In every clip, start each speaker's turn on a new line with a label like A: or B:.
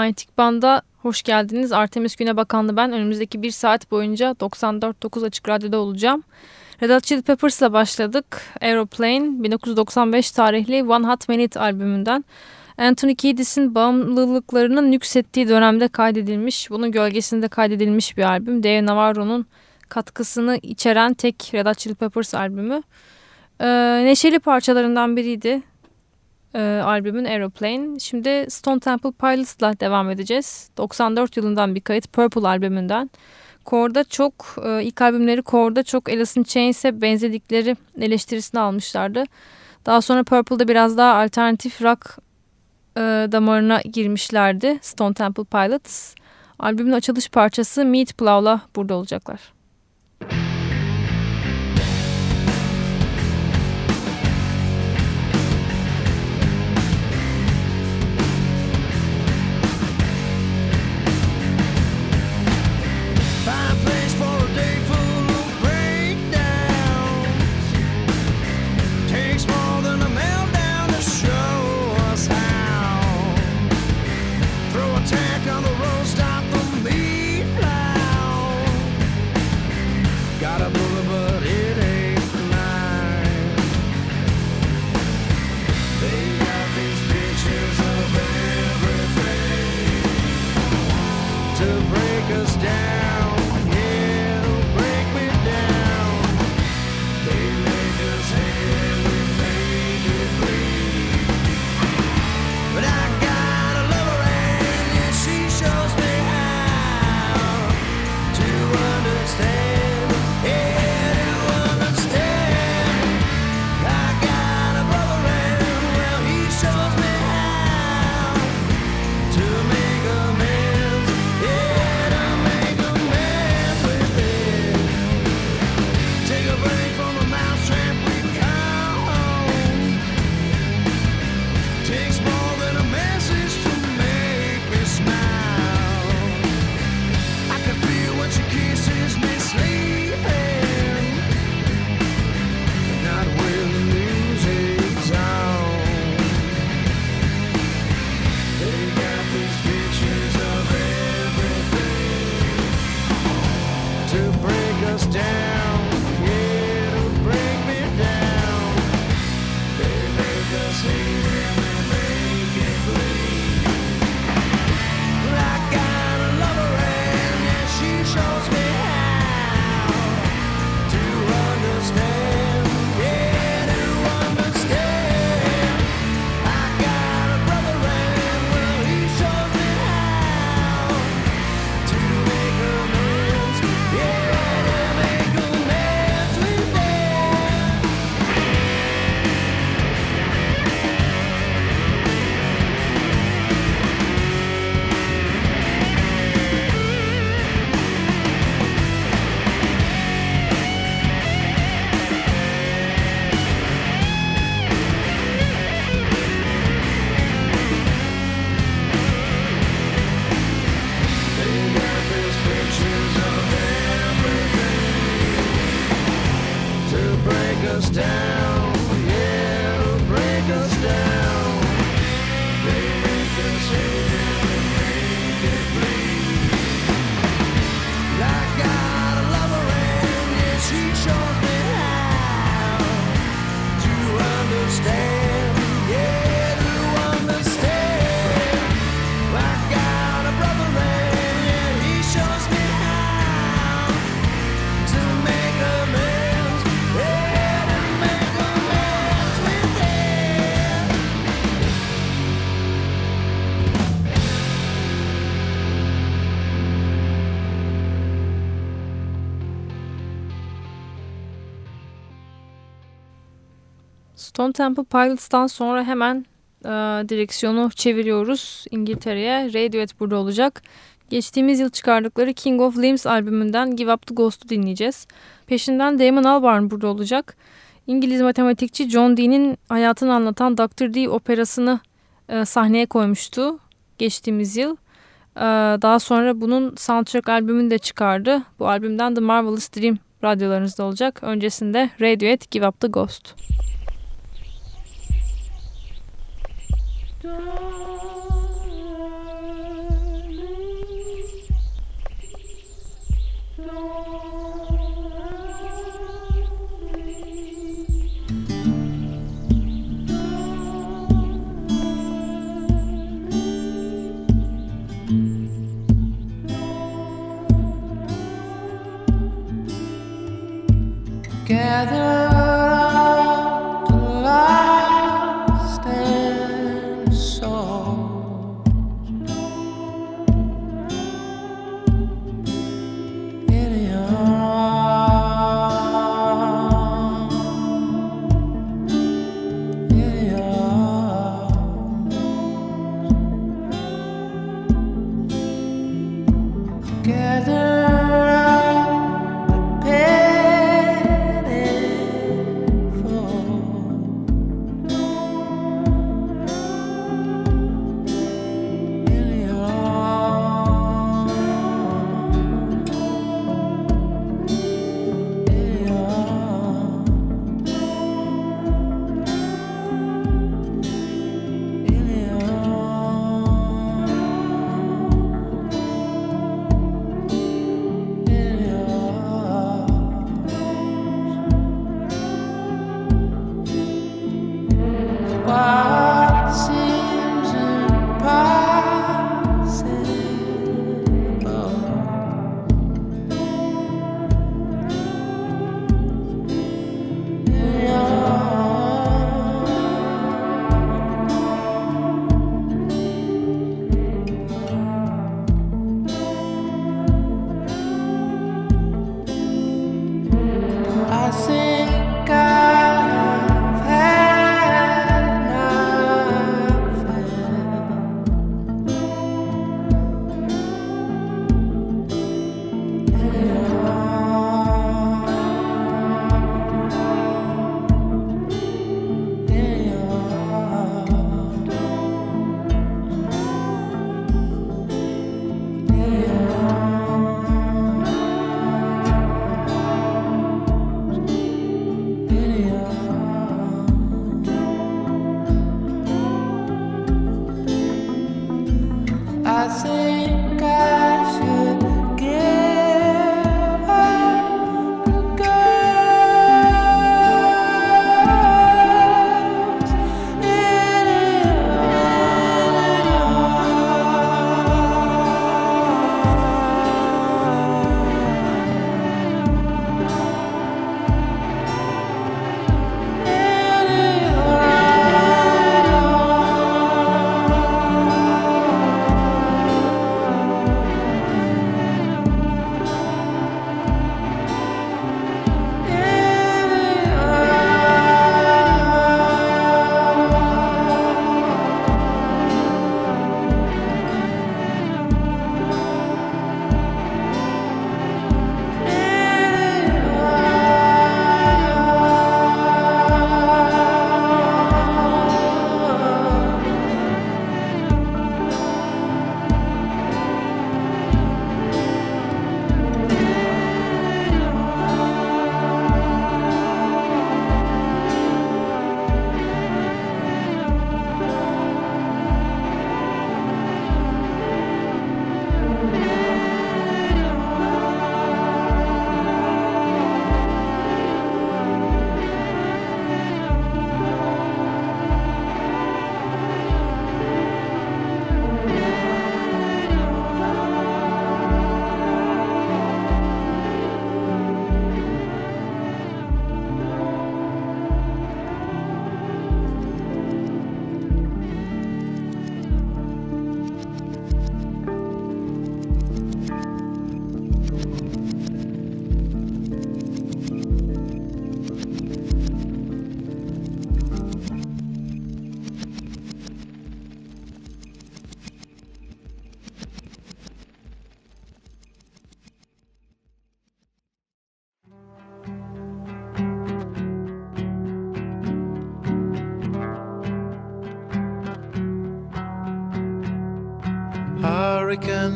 A: Manyetik Band'a hoş geldiniz. Artemis Güne Bakanlı ben. Önümüzdeki bir saat boyunca 94.9 Açık Radyo'da olacağım. Red Hot Chili Peppers'la başladık. Aeroplane 1995 tarihli One Hot Minute albümünden. Anthony Kiedis'in bağımlılıklarının yükselttiği dönemde kaydedilmiş, bunun gölgesinde kaydedilmiş bir albüm. Dave Navarro'nun katkısını içeren tek Red Hot Chili Peppers albümü. Ee, neşeli parçalarından biriydi e, albümün Aeroplane. Şimdi Stone Temple Pilots'la devam edeceğiz. 94 yılından bir kayıt Purple albümünden.
B: Korda çok e, ilk albümleri Korda çok Alice in Chains'e benzedikleri eleştirisini almışlardı. Daha sonra Purple'da biraz daha alternatif rock e, damarına girmişlerdi Stone Temple Pilots. Albümün açılış parçası Meat Plow'la burada olacaklar. Stone Temple Pilots'tan sonra hemen e, direksiyonu çeviriyoruz İngiltere'ye. Radiohead burada olacak. Geçtiğimiz yıl çıkardıkları King of Limbs albümünden Give Up the Ghost'u dinleyeceğiz. Peşinden Damon Albarn burada olacak. İngiliz matematikçi John Dee'nin hayatını anlatan Dr. Dee operasını e, sahneye koymuştu geçtiğimiz yıl. E, daha sonra bunun soundtrack albümünü de çıkardı. Bu albümden The Marvelous Dream radyolarınızda olacak. Öncesinde Radiohead Give Up the Ghost. Gather
C: hurricane,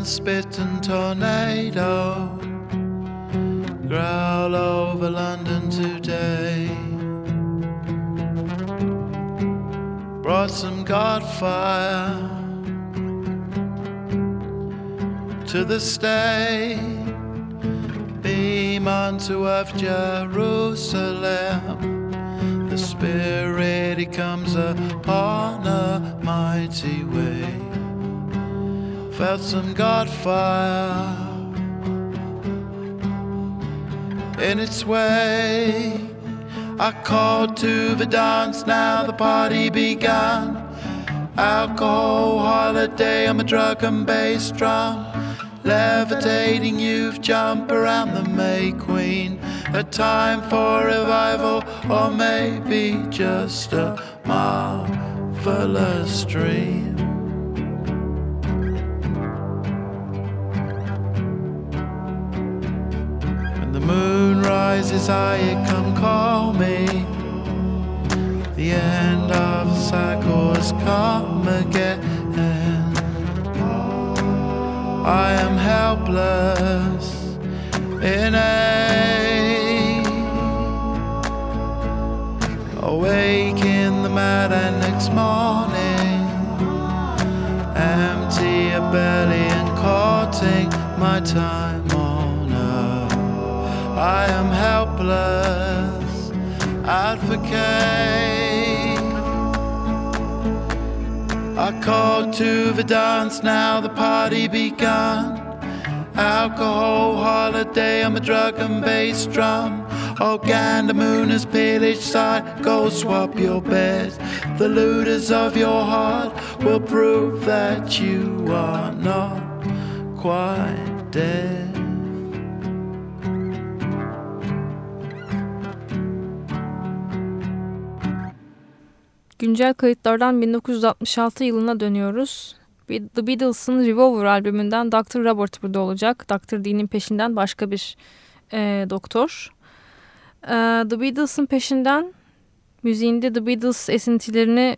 C: spit and tornado growl over London today. Brought some Godfire to the state. Beam unto earth, Jerusalem. The Spirit, He comes upon a mighty way felt some God fire in its way. I called to the dance, now the party began. Alcohol holiday, I'm a drug and bass drum. Levitating youth jump around the May Queen. A time for revival, or maybe just a marvelous dream. Rises high, come call me. The end of the cycle has come again. I am helpless in a awake in the mad and next morning, empty a belly and courting my time. I am helpless advocate. I called to the dance, now the party begun. Alcohol holiday, I'm a drug and bass drum. Organ, the moon is pale each side. Go swap your bed. The looters of your heart will prove that you are not quite dead.
A: Güncel kayıtlardan 1966 yılına dönüyoruz. The Beatles'ın Revolver albümünden Dr. Robert burada olacak. Dr. D'nin peşinden başka bir e, doktor. E, The Beatles'ın peşinden müziğinde The Beatles esintilerini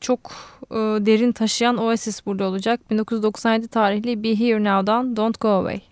A: çok e, derin taşıyan Oasis burada olacak. 1997 tarihli Be Here Now'dan Don't Go Away.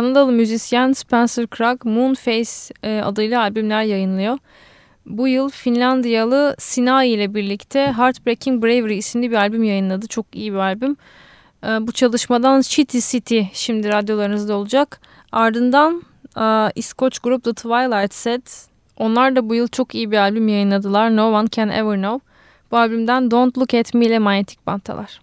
D: Kanadalı müzisyen Spencer Krag Moonface e, adıyla albümler yayınlıyor. Bu yıl Finlandiyalı Sinai ile birlikte Heartbreaking Bravery isimli bir albüm yayınladı. Çok iyi bir albüm. E, bu çalışmadan Shitty City şimdi radyolarınızda olacak. Ardından e, İskoç grup The Twilight Set. Onlar da bu yıl çok iyi bir albüm yayınladılar. No One Can Ever Know. Bu albümden Don't Look At Me ile manyetik bantalar.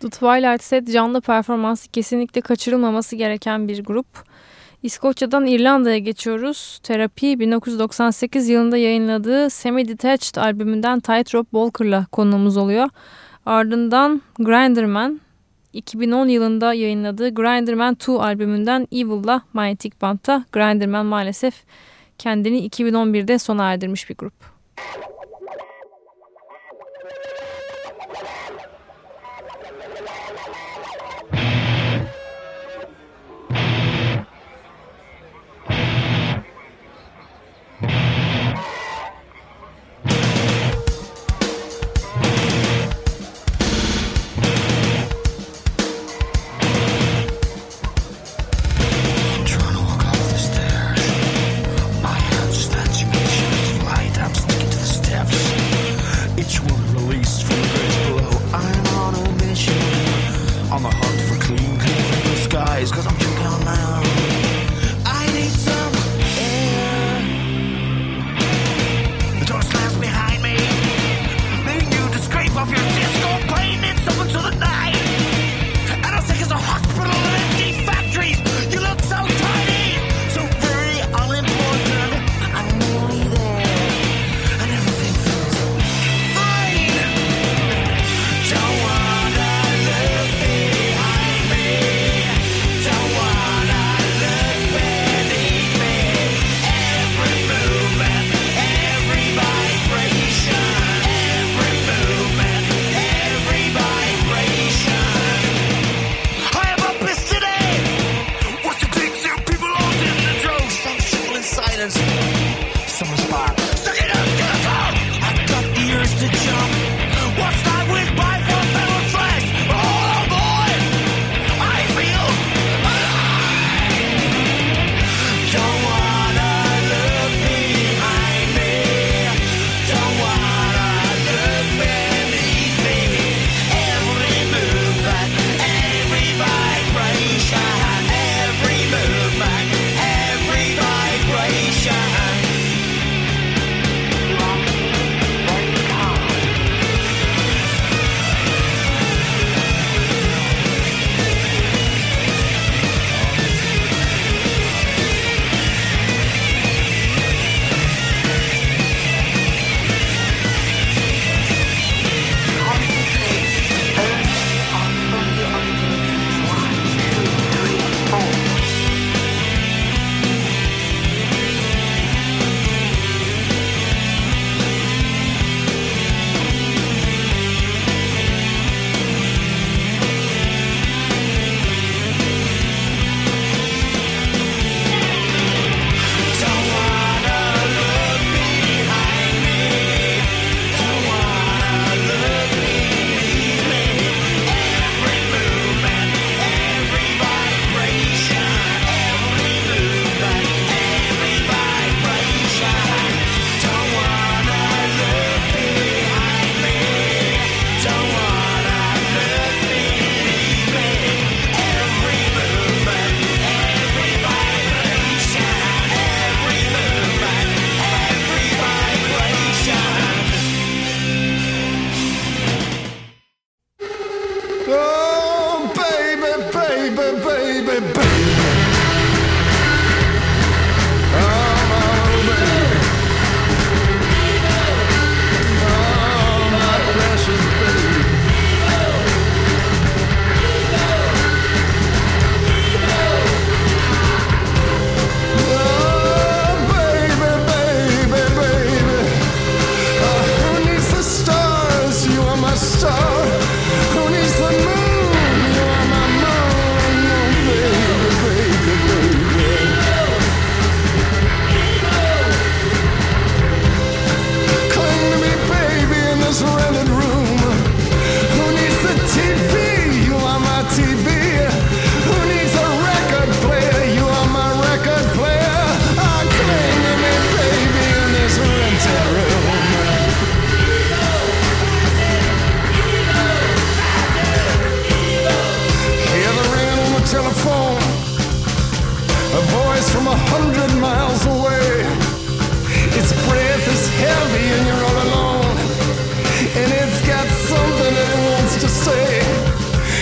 A: The Twilight Set canlı performansı kesinlikle kaçırılmaması gereken bir grup. İskoçya'dan İrlanda'ya geçiyoruz. Terapi 1998 yılında yayınladığı Semi Detached albümünden Tightrope Walker'la konuğumuz oluyor. Ardından Grinderman 2010 yılında yayınladığı Grinderman 2 albümünden Evil'la Magnetic Band'ta Grinderman maalesef kendini 2011'de sona erdirmiş bir grup.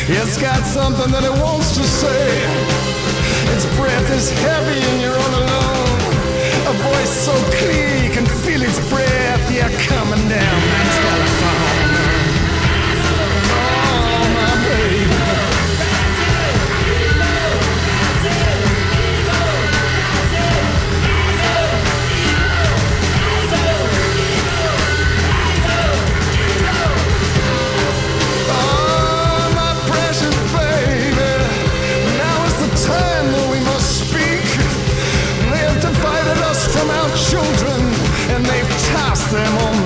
E: It's got something that it wants to say. Its breath is heavy and you're all alone. A voice so clear you can feel its breath. Yeah, coming down that telephone. Children, and they've tossed them on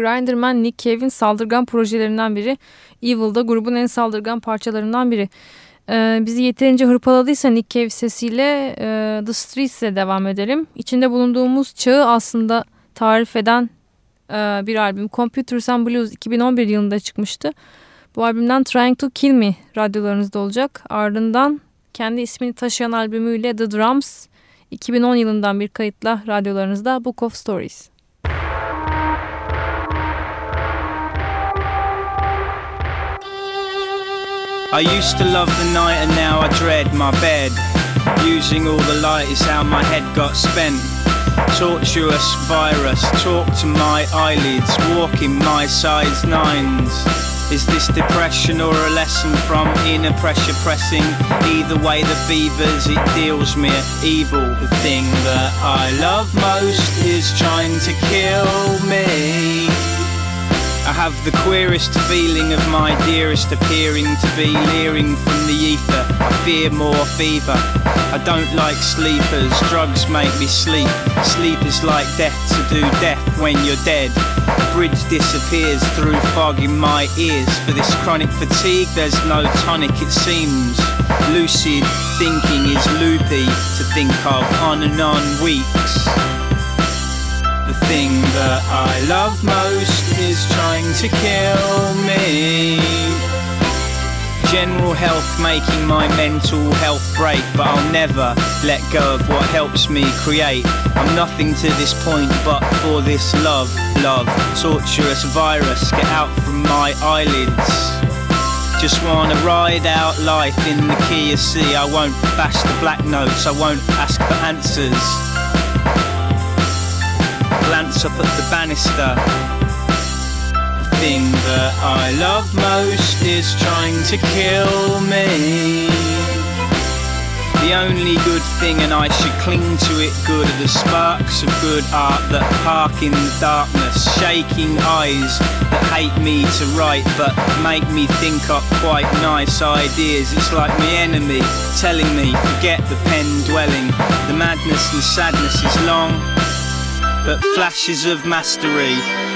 A: Grinderman Nick Cave'in saldırgan projelerinden biri. Evil'da grubun en saldırgan parçalarından biri. Ee, bizi yeterince hırpaladıysa Nick Cave sesiyle e, The Streets'le devam edelim. İçinde bulunduğumuz çağı aslında tarif eden e, bir albüm. Computers and Blues 2011 yılında çıkmıştı. Bu albümden Trying to Kill Me radyolarınızda olacak. Ardından kendi ismini taşıyan albümüyle The Drums 2010 yılından bir kayıtla radyolarınızda Book of Stories.
F: I used to love the night and now I dread my bed. Using all the light is how my head got spent. Tortuous virus, talk to my eyelids, walking my size nines. Is this depression or a lesson from inner pressure pressing? Either way, the fevers it deals me evil. The thing that I love most is trying to kill me. I have the queerest feeling of my dearest appearing to be leering from the ether. I fear more fever. I don't like sleepers, drugs make me sleep. Sleep is like death to do death when you're dead. The bridge disappears through fog in my ears. For this chronic fatigue, there's no tonic, it seems. Lucid thinking is loopy to think of on and on weeks. The thing that I love most is trying to kill me. General health making my mental health break, but I'll never let go of what helps me create. I'm nothing to this point but for this love, love, torturous virus, get out from my eyelids. Just wanna ride out life in the key of C. I won't bash the black notes, I won't ask for answers glance up at the banister. The thing that I love most is trying to kill me. The only good thing, and I should cling to it good, are the sparks of good art that park in the darkness, shaking eyes that hate me to write but make me think up quite nice ideas. It's like my enemy telling me, forget the pen dwelling. The madness and sadness is long, but flashes of mastery.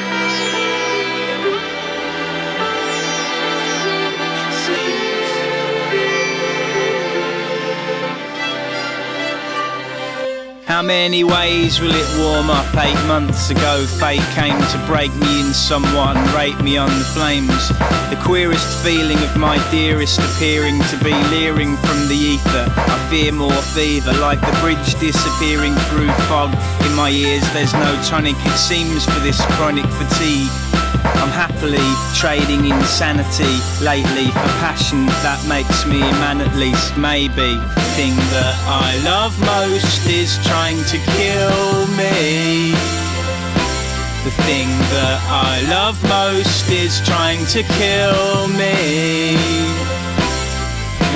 F: How many ways will it warm up? Eight months ago, fate came to break me in and rape me on the flames. The queerest feeling of my dearest appearing to be leering from the ether. I fear more fever, like the bridge disappearing through fog. In my ears, there's no tonic, it seems, for this chronic fatigue. I'm happily trading insanity lately for passion that makes me a man at least. Maybe the thing that I love most is trying to kill me. The thing that I love most is trying to kill me.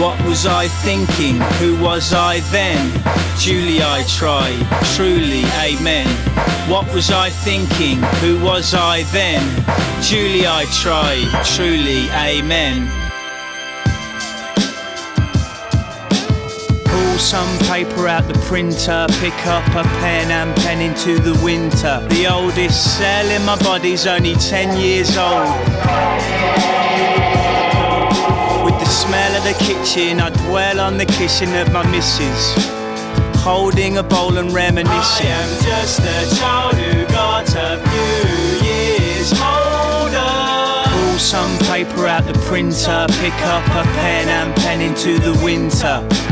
G: What was I thinking? Who was I then? Julie, I try, truly, amen. What was I thinking? Who was I then? Truly, I try, truly, amen. some paper out the printer, pick up a pen and pen into the winter. The oldest cell in my body's only 10 years old. With the smell of the kitchen, I dwell on the kissing of my missus holding a bowl and reminiscing. I am just a child who got a few years older. Pull some paper out the printer, pick up a pen and pen into the winter.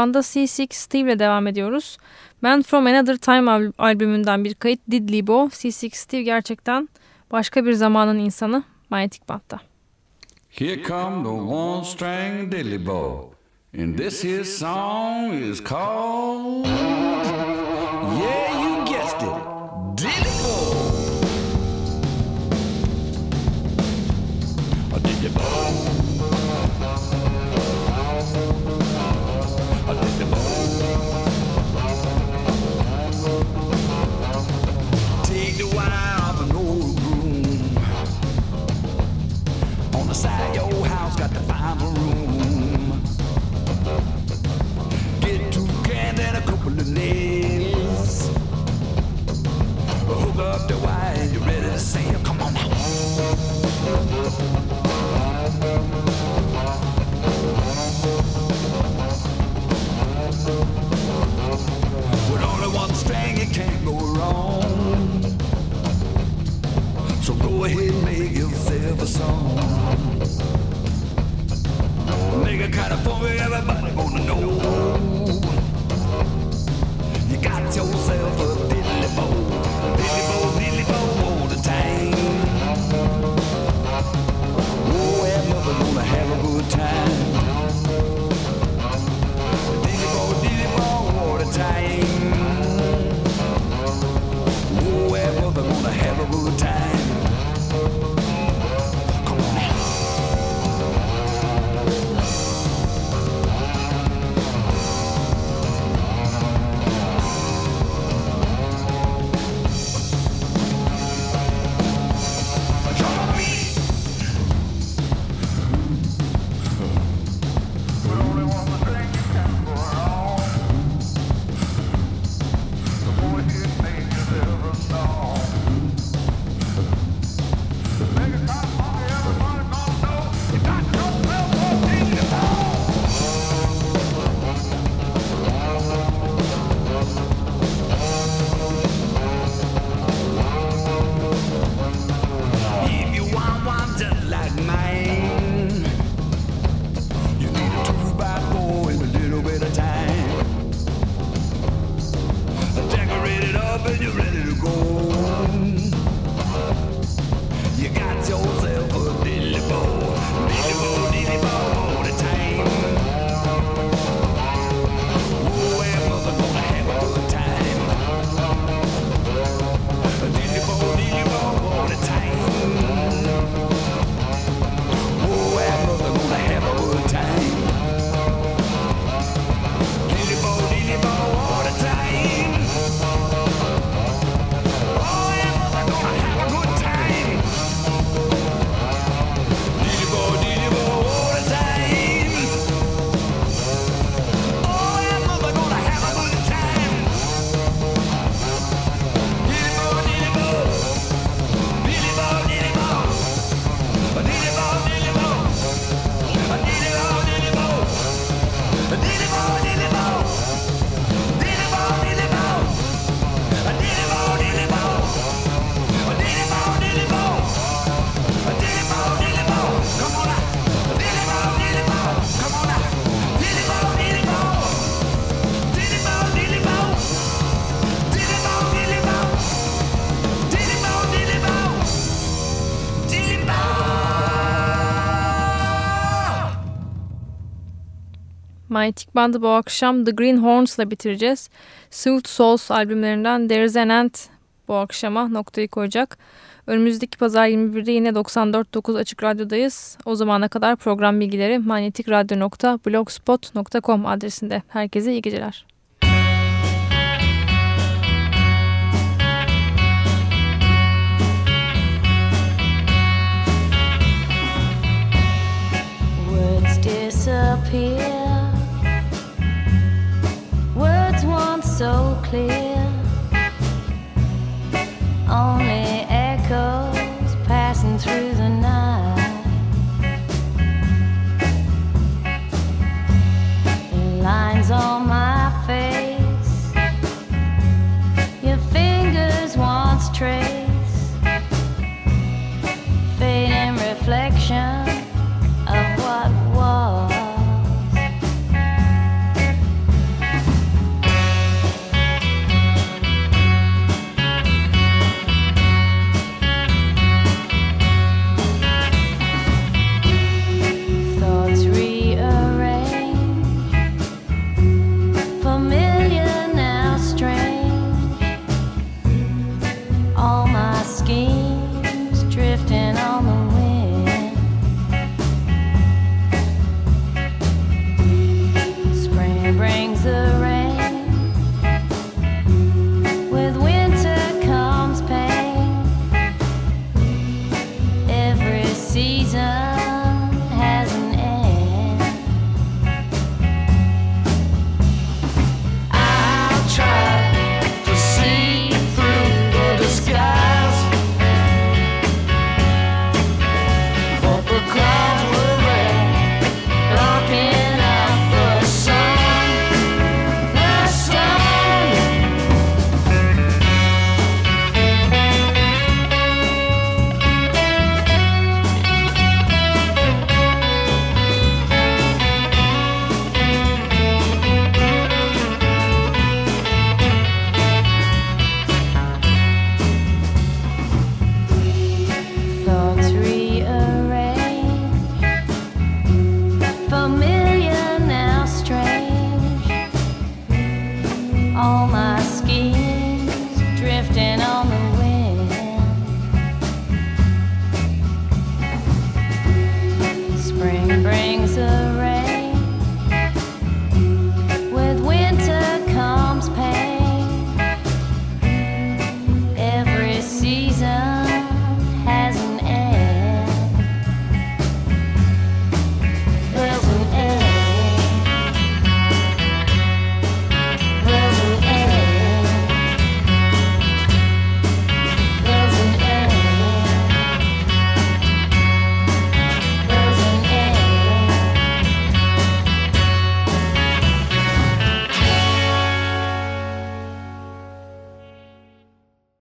A: banda C6 Steve ile devam ediyoruz. Man From Another Time albümünden bir kayıt Diddley Bo. C6 Steve gerçekten başka bir zamanın insanı Manyetik Band'da.
E: Here come the one string diddly bow. And this here song is called
D: Yeah, you guessed it. Diddly
A: Manyetik Band'ı bu akşam The Green Horns'la bitireceğiz. Sweet Souls albümlerinden There's an End bu akşama noktayı koyacak. Önümüzdeki pazar 21'de yine 94.9 Açık Radyo'dayız. O zamana kadar program bilgileri manyetikradyo.blogspot.com adresinde. Herkese iyi geceler.
H: Disappear clear. Only echoes passing through the night. Lines on